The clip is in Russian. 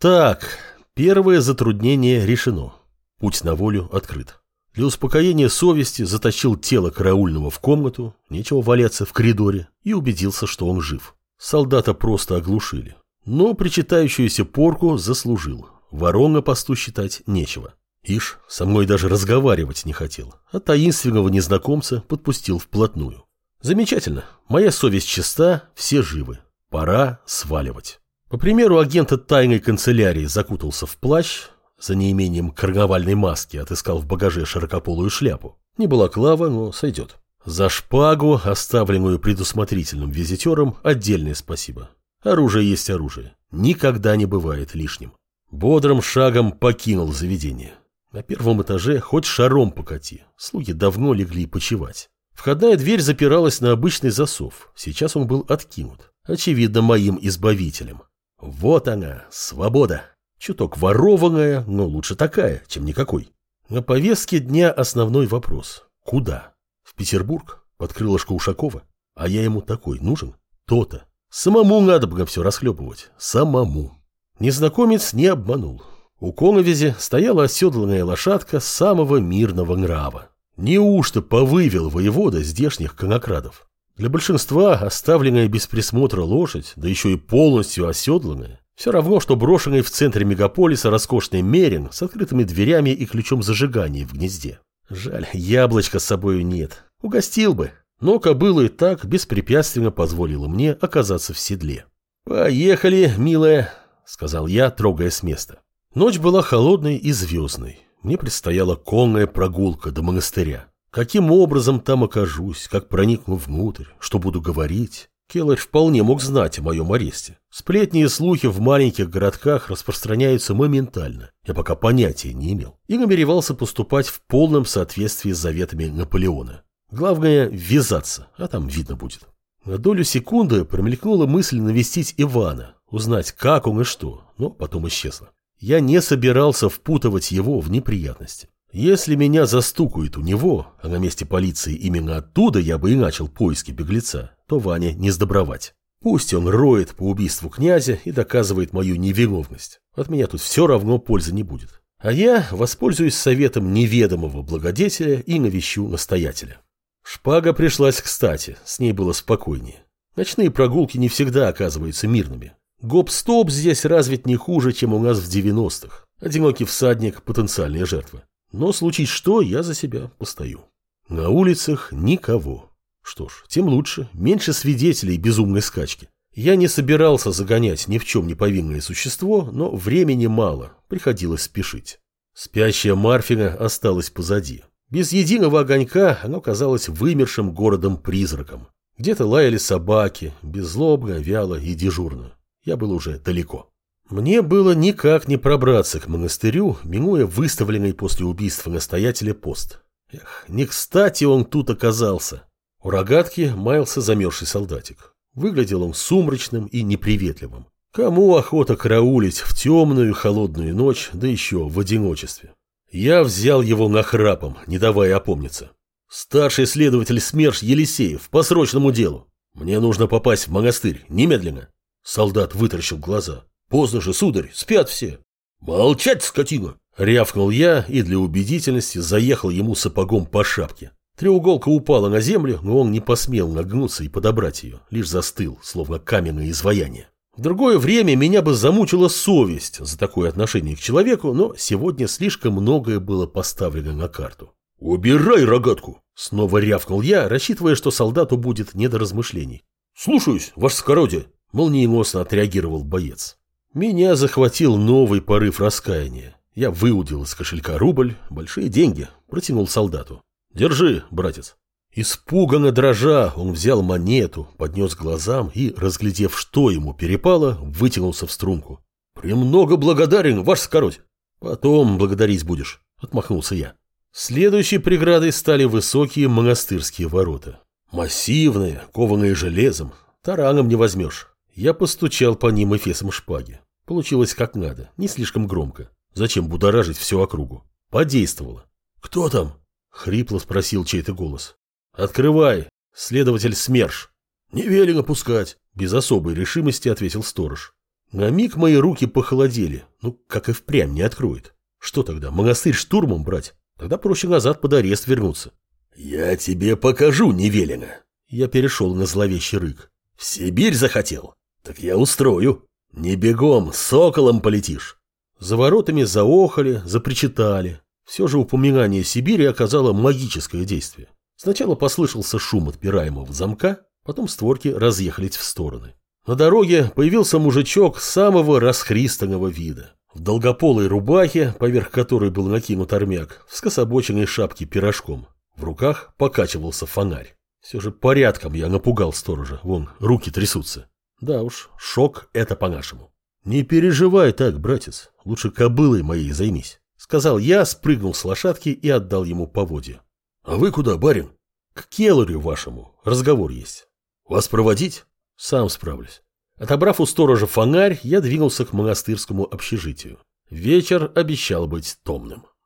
Так, первое затруднение решено. Путь на волю открыт. Для успокоения совести затащил тело караульного в комнату, нечего валяться в коридоре, и убедился, что он жив. Солдата просто оглушили. Но причитающуюся порку заслужил. Ворона посту считать нечего. Ишь, со мной даже разговаривать не хотел, а таинственного незнакомца подпустил вплотную. Замечательно, моя совесть чиста, все живы. Пора сваливать. По примеру агента тайной канцелярии закутался в плащ, за неимением карнавальной маски отыскал в багаже широкополую шляпу. Не была клава, но сойдет. За шпагу, оставленную предусмотрительным визитером, отдельное спасибо. Оружие есть оружие. Никогда не бывает лишним. Бодрым шагом покинул заведение. На первом этаже хоть шаром покати. Слуги давно легли почевать. Входная дверь запиралась на обычный засов. Сейчас он был откинут. Очевидно, моим избавителем. Вот она, свобода. Чуток ворованная, но лучше такая, чем никакой. На повестке дня основной вопрос. Куда? В Петербург? Под крылышко Ушакова? А я ему такой нужен? То-то. Самому надо бы все расхлебывать. Самому. Незнакомец не обманул. У коновизи стояла оседланная лошадка самого мирного нрава. Неужто повывел воевода здешних конокрадов? Для большинства оставленная без присмотра лошадь, да еще и полностью оседланная, все равно, что брошенный в центре мегаполиса роскошный мерин с открытыми дверями и ключом зажигания в гнезде. Жаль, яблочка с собою нет. Угостил бы. Но кобыла и так беспрепятственно позволила мне оказаться в седле. «Поехали, милая», — сказал я, трогая с места. Ночь была холодной и звездной. Мне предстояла конная прогулка до монастыря. Каким образом там окажусь, как проникну внутрь, что буду говорить? Келлер вполне мог знать о моем аресте. Сплетни и слухи в маленьких городках распространяются моментально. Я пока понятия не имел. И намеревался поступать в полном соответствии с заветами Наполеона. Главное – ввязаться, а там видно будет. На долю секунды промелькнула мысль навестить Ивана, узнать, как он и что, но потом исчезла. Я не собирался впутывать его в неприятности. Если меня застукают у него, а на месте полиции именно оттуда я бы и начал поиски беглеца, то Ваня не сдобровать. Пусть он роет по убийству князя и доказывает мою невиновность. От меня тут все равно пользы не будет. А я воспользуюсь советом неведомого благодетеля и навещу настоятеля. Шпага пришлась кстати, с ней было спокойнее. Ночные прогулки не всегда оказываются мирными. Гоп-стоп здесь развит не хуже, чем у нас в 90-х. Одинокий всадник – потенциальная жертва. Но случись что, я за себя постою. На улицах никого. Что ж, тем лучше, меньше свидетелей безумной скачки. Я не собирался загонять ни в чем не повинное существо, но времени мало, приходилось спешить. Спящая Марфина осталась позади. Без единого огонька оно казалось вымершим городом-призраком. Где-то лаяли собаки, беззлобно, вяло и дежурно я был уже далеко. Мне было никак не пробраться к монастырю, минуя выставленный после убийства настоятеля пост. Эх, не кстати он тут оказался. У рогатки маялся замерзший солдатик. Выглядел он сумрачным и неприветливым. Кому охота караулить в темную холодную ночь, да еще в одиночестве? Я взял его нахрапом, не давая опомниться. Старший следователь СМЕРШ Елисеев по срочному делу. Мне нужно попасть в монастырь, немедленно. Солдат вытаращил глаза. «Поздно же, сударь, спят все!» «Молчать, скотина!» Рявкнул я и для убедительности заехал ему сапогом по шапке. Треуголка упала на землю, но он не посмел нагнуться и подобрать ее, лишь застыл, словно каменное изваяние. В другое время меня бы замучила совесть за такое отношение к человеку, но сегодня слишком многое было поставлено на карту. «Убирай рогатку!» Снова рявкнул я, рассчитывая, что солдату будет не до размышлений. «Слушаюсь, ваше скородие!» Молниеносно отреагировал боец. Меня захватил новый порыв раскаяния. Я выудил из кошелька рубль, большие деньги, протянул солдату. «Держи, братец». Испуганно дрожа, он взял монету, поднес глазам и, разглядев, что ему перепало, вытянулся в струнку. «Премного благодарен, ваш скороть». «Потом благодарить будешь», — отмахнулся я. Следующей преградой стали высокие монастырские ворота. Массивные, кованые железом, тараном не возьмешь. Я постучал по ним эфесом шпаги. Получилось как надо, не слишком громко. Зачем будоражить всю округу? Подействовало. «Кто там?» — хрипло спросил чей-то голос. «Открывай, следователь СМЕРШ». «Не велено пускать», — без особой решимости ответил сторож. На миг мои руки похолодели, ну, как и впрямь не откроет. Что тогда, монастырь штурмом брать? Тогда проще назад под арест вернуться. «Я тебе покажу, невелено!» Я перешел на зловещий рык. «В Сибирь захотел? Так я устрою. Не бегом, соколом полетишь». За воротами заохали, запричитали. Все же упоминание Сибири оказало магическое действие. Сначала послышался шум отпираемого замка, потом створки разъехались в стороны. На дороге появился мужичок самого расхристанного вида. В долгополой рубахе, поверх которой был накинут армяк, в скособоченной шапке пирожком. В руках покачивался фонарь. Все же порядком я напугал сторожа. Вон, руки трясутся. Да уж, шок это по-нашему. Не переживай так, братец. Лучше кобылой моей займись. Сказал я, спрыгнул с лошадки и отдал ему поводья. А вы куда, барин? К келарю вашему. Разговор есть. Вас проводить? Сам справлюсь. Отобрав у сторожа фонарь, я двинулся к монастырскому общежитию. Вечер обещал быть томным.